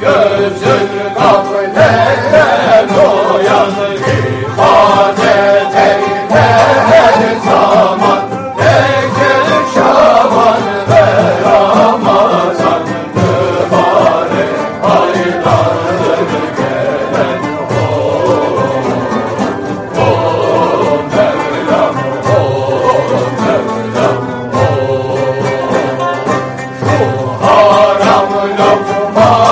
Gözün gaflete doyan ibadet eyler her zaman Ekel Şaban ve Ramazan mübarek aylardır gelen o O Mevlam o Mevlam o Şu haram lokma